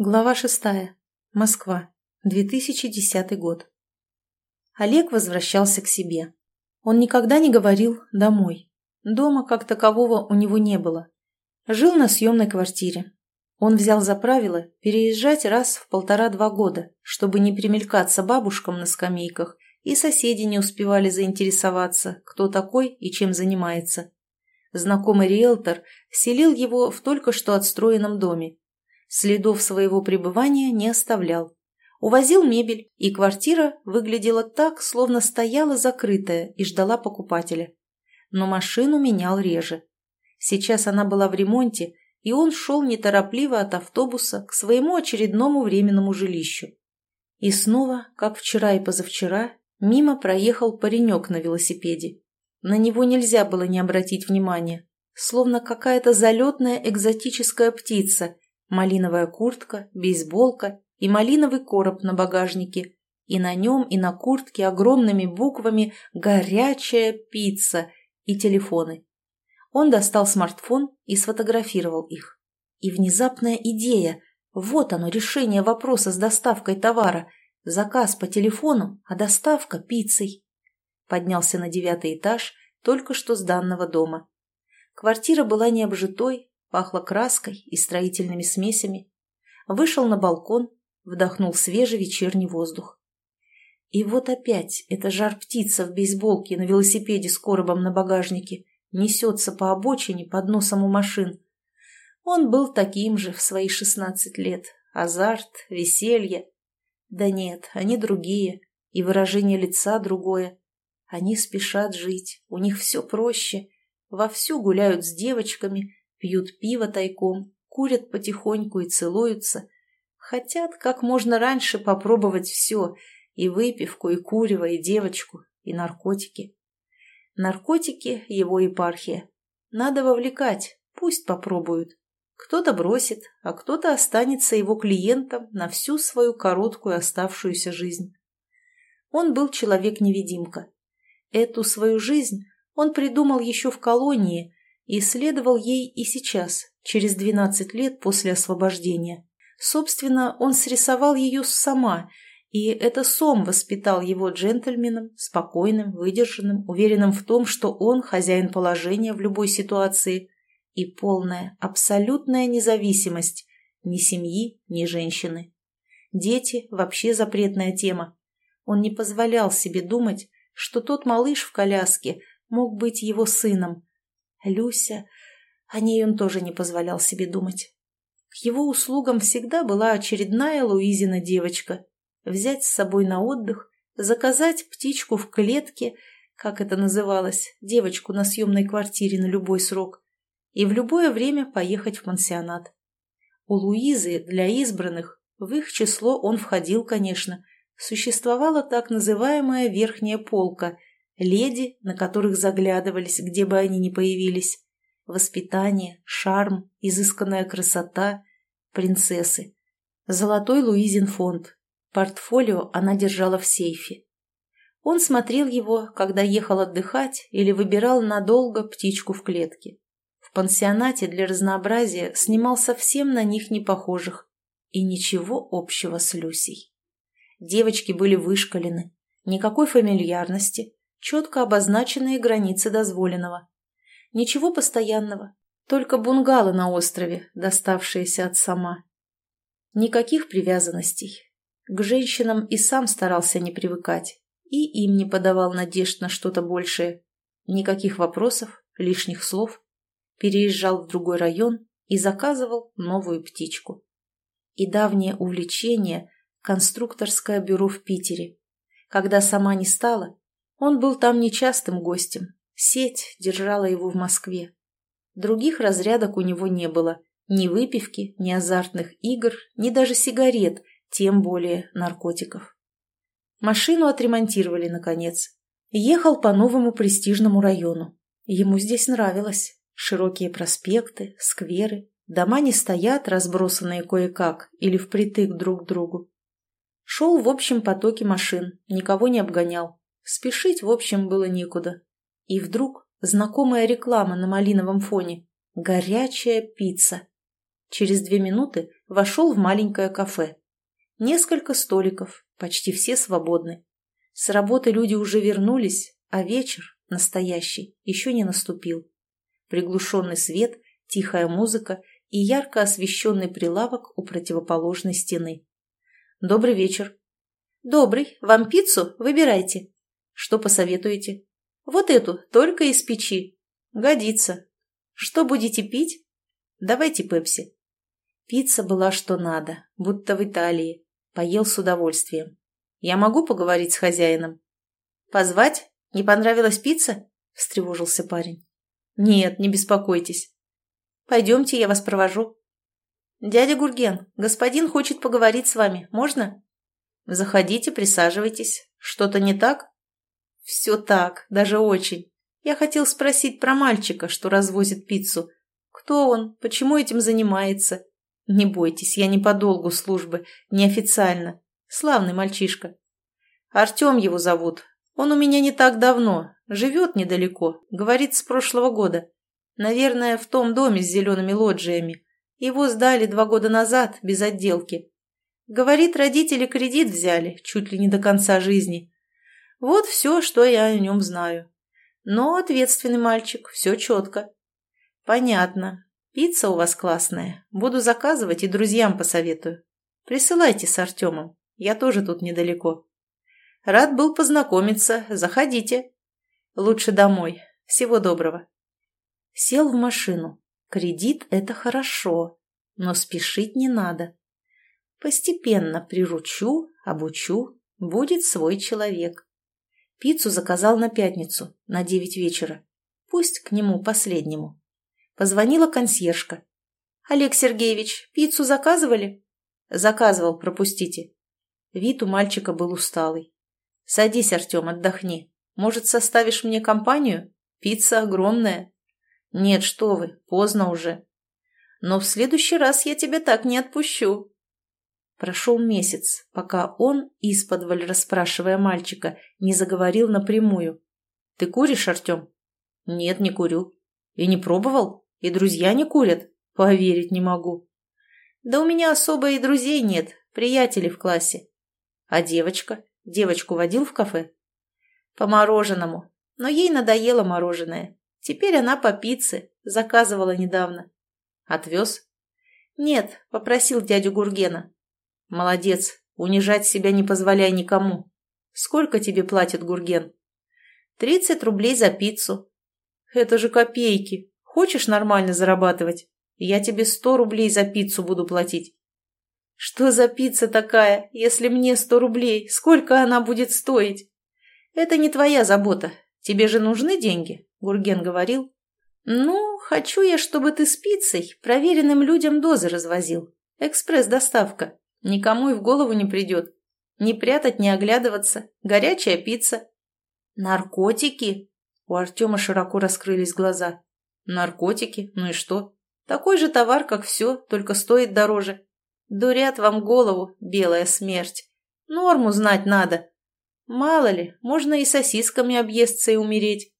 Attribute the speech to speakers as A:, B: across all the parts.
A: Глава шестая. Москва. 2010 год. Олег возвращался к себе. Он никогда не говорил «домой». Дома как такового у него не было. Жил на съемной квартире. Он взял за правило переезжать раз в полтора-два года, чтобы не примелькаться бабушкам на скамейках, и соседи не успевали заинтересоваться, кто такой и чем занимается. Знакомый риэлтор селил его в только что отстроенном доме, Следов своего пребывания не оставлял. Увозил мебель, и квартира выглядела так, словно стояла закрытая и ждала покупателя. Но машину менял реже. Сейчас она была в ремонте, и он шел неторопливо от автобуса к своему очередному временному жилищу. И снова, как вчера и позавчера, мимо проехал паренек на велосипеде. На него нельзя было не обратить внимания, словно какая-то залетная экзотическая птица – малиновая куртка, бейсболка и малиновый короб на багажнике, и на нем и на куртке огромными буквами «Горячая пицца» и телефоны. Он достал смартфон и сфотографировал их. И внезапная идея – вот оно, решение вопроса с доставкой товара. Заказ по телефону, а доставка пиццей. Поднялся на девятый этаж только что с данного дома. Квартира была необжитой, пахло краской и строительными смесями. Вышел на балкон, вдохнул свежий вечерний воздух. И вот опять эта жар-птица в бейсболке на велосипеде с коробом на багажнике несется по обочине под носом у машин. Он был таким же в свои шестнадцать лет. Азарт, веселье. Да нет, они другие, и выражение лица другое. Они спешат жить, у них все проще. Вовсю гуляют с девочками, пьют пиво тайком, курят потихоньку и целуются. Хотят как можно раньше попробовать все, и выпивку, и курево, и девочку, и наркотики. Наркотики – его епархия. Надо вовлекать, пусть попробуют. Кто-то бросит, а кто-то останется его клиентом на всю свою короткую оставшуюся жизнь. Он был человек-невидимка. Эту свою жизнь он придумал еще в колонии, и следовал ей и сейчас, через 12 лет после освобождения. Собственно, он срисовал ее сама, и это Сом воспитал его джентльменом, спокойным, выдержанным, уверенным в том, что он хозяин положения в любой ситуации, и полная, абсолютная независимость ни семьи, ни женщины. Дети – вообще запретная тема. Он не позволял себе думать, что тот малыш в коляске мог быть его сыном – Люся... О ней он тоже не позволял себе думать. К его услугам всегда была очередная Луизина девочка. Взять с собой на отдых, заказать птичку в клетке, как это называлось, девочку на съемной квартире на любой срок, и в любое время поехать в пансионат. У Луизы для избранных, в их число он входил, конечно, существовала так называемая верхняя полка – леди, на которых заглядывались, где бы они ни появились, воспитание, шарм, изысканная красота, принцессы. Золотой Луизин фонд. Портфолио она держала в сейфе. Он смотрел его, когда ехал отдыхать или выбирал надолго птичку в клетке. В пансионате для разнообразия снимал совсем на них не похожих и ничего общего с Люсей. Девочки были вышкалены, никакой фамильярности, четко обозначенные границы дозволенного. Ничего постоянного, только бунгало на острове, доставшиеся от сама. Никаких привязанностей. К женщинам и сам старался не привыкать, и им не подавал надежд на что-то большее. Никаких вопросов, лишних слов. Переезжал в другой район и заказывал новую птичку. И давнее увлечение – конструкторское бюро в Питере. Когда сама не стала, он был там нечастым гостем. Сеть держала его в Москве. Других разрядок у него не было. Ни выпивки, ни азартных игр, ни даже сигарет, тем более наркотиков. Машину отремонтировали, наконец. Ехал по новому престижному району. Ему здесь нравилось. Широкие проспекты, скверы. Дома не стоят, разбросанные кое-как или впритык друг к другу. Шел в общем потоке машин, никого не обгонял. Спешить, в общем, было некуда. И вдруг знакомая реклама на малиновом фоне. Горячая пицца. Через две минуты вошел в маленькое кафе. Несколько столиков, почти все свободны. С работы люди уже вернулись, а вечер, настоящий, еще не наступил. Приглушенный свет, тихая музыка и ярко освещенный прилавок у противоположной стены. «Добрый вечер». «Добрый. Вам пиццу? Выбирайте». «Что посоветуете?» «Вот эту, только из печи». «Годится». «Что будете пить?» «Давайте пепси». Пицца была что надо, будто в Италии. Поел с удовольствием. «Я могу поговорить с хозяином?» «Позвать? Не понравилась пицца?» – встревожился парень. «Нет, не беспокойтесь. Пойдемте, я вас провожу». «Дядя Гурген, господин хочет поговорить с вами. Можно?» «Заходите, присаживайтесь. Что-то не так?» «Все так, даже очень. Я хотел спросить про мальчика, что развозит пиццу. Кто он? Почему этим занимается? Не бойтесь, я не по долгу службы, неофициально. Славный мальчишка. Артем его зовут. Он у меня не так давно, живет недалеко, говорит, с прошлого года. Наверное, в том доме с зелеными лоджиями. Его сдали два года назад, без отделки. Говорит, родители кредит взяли, чуть ли не до конца жизни. Вот все, что я о нем знаю. Но ответственный мальчик, все четко. Понятно. Пицца у вас классная. Буду заказывать и друзьям посоветую. Присылайте с Артемом. Я тоже тут недалеко. Рад был познакомиться. Заходите. Лучше домой. Всего доброго. Сел в машину. Кредит – это хорошо, но спешить не надо. Постепенно приручу, обучу, будет свой человек. Пиццу заказал на пятницу, на девять вечера. Пусть к нему последнему. Позвонила консьержка. «Олег Сергеевич, пиццу заказывали?» «Заказывал, пропустите». Вид у мальчика был усталый. «Садись, Артем, отдохни. Может, составишь мне компанию? Пицца огромная». «Нет, что вы, поздно уже». «Но в следующий раз я тебя так не отпущу». Прошел месяц, пока он, исподволь расспрашивая мальчика, не заговорил напрямую. «Ты куришь, Артем?» «Нет, не курю». «И не пробовал?» И друзья не курят? Поверить не могу. Да у меня особо и друзей нет, приятелей в классе. А девочка? Девочку водил в кафе? По мороженому. Но ей надоело мороженое. Теперь она по пицце. Заказывала недавно. Отвез? Нет, попросил дядю Гургена. Молодец. Унижать себя не позволяй никому. Сколько тебе платит Гурген? Тридцать рублей за пиццу. Это же копейки. Хочешь нормально зарабатывать? Я тебе сто рублей за пиццу буду платить». «Что за пицца такая? Если мне сто рублей, сколько она будет стоить?» «Это не твоя забота. Тебе же нужны деньги?» – Гурген говорил. «Ну, хочу я, чтобы ты с пиццей проверенным людям дозы развозил. Экспресс-доставка. Никому и в голову не придет. Не прятать, не оглядываться. Горячая пицца». «Наркотики?» У Артема широко раскрылись глаза. Наркотики? Ну и что? Такой же товар, как все, только стоит дороже. Дурят вам голову, белая смерть. Норму знать надо. Мало ли, можно и сосисками объесться и умереть.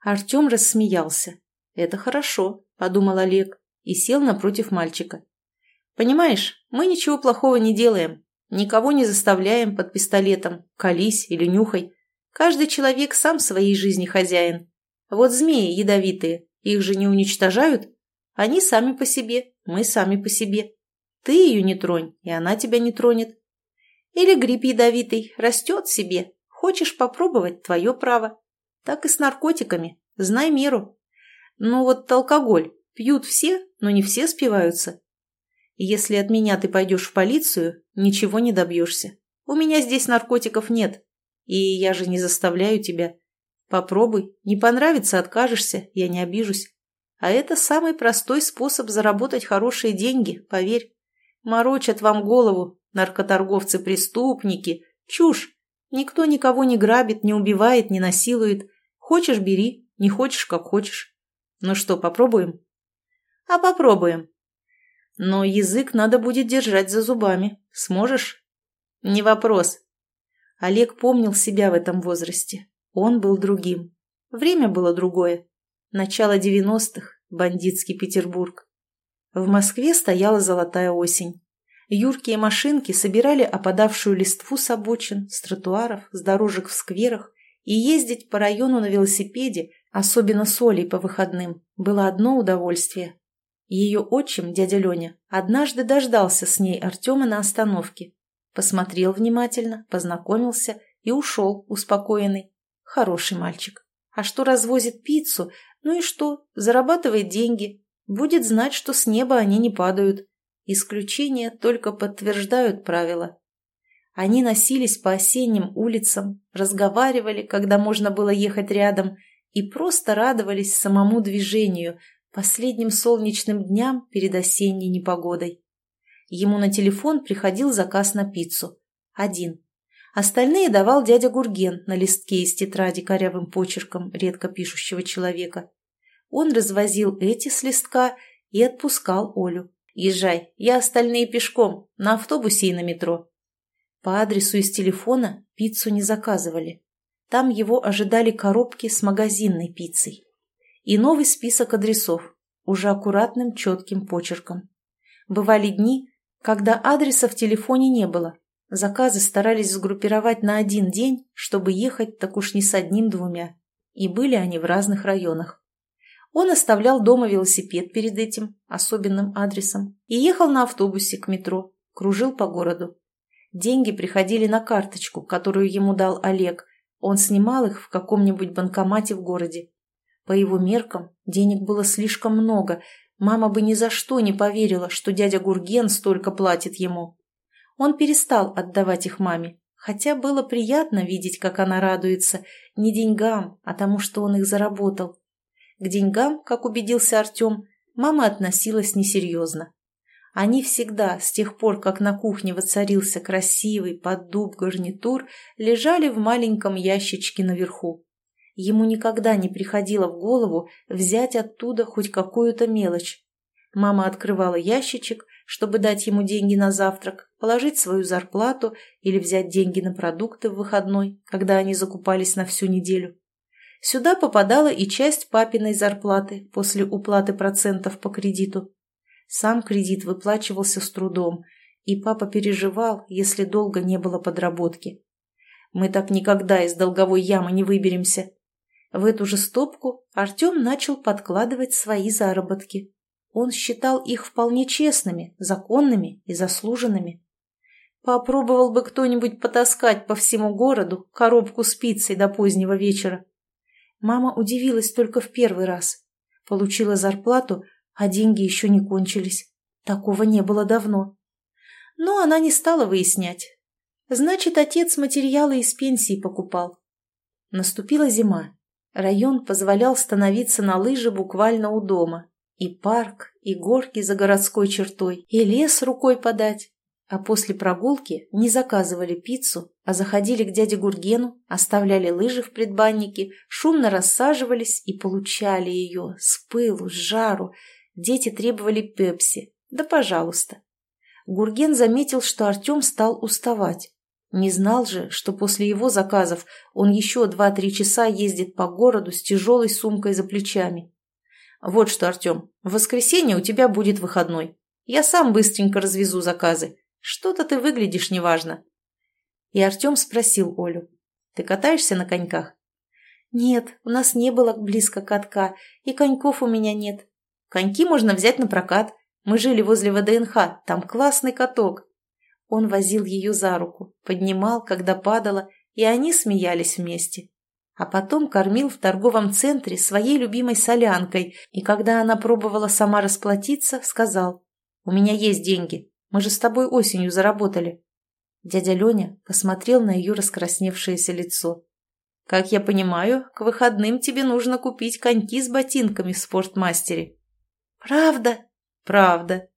A: Артем рассмеялся. «Это хорошо», — подумал Олег и сел напротив мальчика. «Понимаешь, мы ничего плохого не делаем, никого не заставляем под пистолетом, колись или нюхай. Каждый человек сам своей жизни хозяин. Вот змеи ядовитые, их же не уничтожают. Они сами по себе, мы сами по себе. Ты ее не тронь, и она тебя не тронет. Или гриб ядовитый растет себе. Хочешь попробовать – твое право. Так и с наркотиками. Знай меру. Ну вот алкоголь. Пьют все, но не все спиваются. Если от меня ты пойдешь в полицию, ничего не добьешься. У меня здесь наркотиков нет. И я же не заставляю тебя. Попробуй, не понравится – откажешься, я не обижусь. А это самый простой способ заработать хорошие деньги, поверь. Морочат вам голову, наркоторговцы-преступники. Чушь. Никто никого не грабит, не убивает, не насилует. Хочешь – бери, не хочешь – как хочешь. Ну что, попробуем? А попробуем. Но язык надо будет держать за зубами. Сможешь? Не вопрос. Олег помнил себя в этом возрасте. Он был другим. Время было другое. Начало девяностых, бандитский Петербург. В Москве стояла золотая осень. Юркие машинки собирали опадавшую листву с обочин, с тротуаров, с дорожек в скверах, и ездить по району на велосипеде, особенно с Олей по выходным, было одно удовольствие. Ее отчим, дядя Леня, однажды дождался с ней Артема на остановке. Посмотрел внимательно, познакомился и ушел, успокоенный. Хороший мальчик. А что развозит пиццу? Ну и что? Зарабатывает деньги. Будет знать, что с неба они не падают. Исключения только подтверждают правила. Они носились по осенним улицам, разговаривали, когда можно было ехать рядом, и просто радовались самому движению, последним солнечным дням перед осенней непогодой. Ему на телефон приходил заказ на пиццу. Один. Остальные давал дядя Гурген на листке из тетради корявым почерком редко пишущего человека. Он развозил эти с листка и отпускал Олю. «Езжай, я остальные пешком, на автобусе и на метро». По адресу из телефона пиццу не заказывали. Там его ожидали коробки с магазинной пиццей. И новый список адресов, уже аккуратным четким почерком. Бывали дни, когда адреса в телефоне не было. Заказы старались сгруппировать на один день, чтобы ехать так уж не с одним-двумя. И были они в разных районах. Он оставлял дома велосипед перед этим особенным адресом и ехал на автобусе к метро, кружил по городу. Деньги приходили на карточку, которую ему дал Олег. Он снимал их в каком-нибудь банкомате в городе. По его меркам денег было слишком много. Мама бы ни за что не поверила, что дядя Гурген столько платит ему. Он перестал отдавать их маме, хотя было приятно видеть, как она радуется не деньгам, а тому, что он их заработал. К деньгам, как убедился Артем, мама относилась несерьезно. Они всегда, с тех пор, как на кухне воцарился красивый под дуб гарнитур, лежали в маленьком ящичке наверху. Ему никогда не приходило в голову взять оттуда хоть какую-то мелочь. Мама открывала ящичек, чтобы дать ему деньги на завтрак, положить свою зарплату или взять деньги на продукты в выходной, когда они закупались на всю неделю. Сюда попадала и часть папиной зарплаты после уплаты процентов по кредиту. Сам кредит выплачивался с трудом, и папа переживал, если долго не было подработки. «Мы так никогда из долговой ямы не выберемся». В эту же стопку Артем начал подкладывать свои заработки. Он считал их вполне честными, законными и заслуженными. Попробовал бы кто-нибудь потаскать по всему городу коробку с до позднего вечера. Мама удивилась только в первый раз. Получила зарплату, а деньги еще не кончились. Такого не было давно. Но она не стала выяснять. Значит, отец материалы из пенсии покупал. Наступила зима. Район позволял становиться на лыжи буквально у дома. И парк, и горки за городской чертой, и лес рукой подать. А после прогулки не заказывали пиццу, а заходили к дяде Гургену, оставляли лыжи в предбаннике, шумно рассаживались и получали ее с пылу, с жару. Дети требовали пепси. Да пожалуйста. Гурген заметил, что Артем стал уставать. Не знал же, что после его заказов он еще два-три часа ездит по городу с тяжелой сумкой за плечами. «Вот что, Артем, в воскресенье у тебя будет выходной. Я сам быстренько развезу заказы. Что-то ты выглядишь неважно». И Артем спросил Олю. «Ты катаешься на коньках?» «Нет, у нас не было близко катка, и коньков у меня нет. Коньки можно взять на прокат. Мы жили возле ВДНХ, там классный каток». Он возил ее за руку, поднимал, когда падала, и они смеялись вместе. А потом кормил в торговом центре своей любимой солянкой, и когда она пробовала сама расплатиться, сказал, «У меня есть деньги, мы же с тобой осенью заработали». Дядя Леня посмотрел на ее раскрасневшееся лицо. «Как я понимаю, к выходным тебе нужно купить коньки с ботинками в спортмастере». «Правда?» «Правда.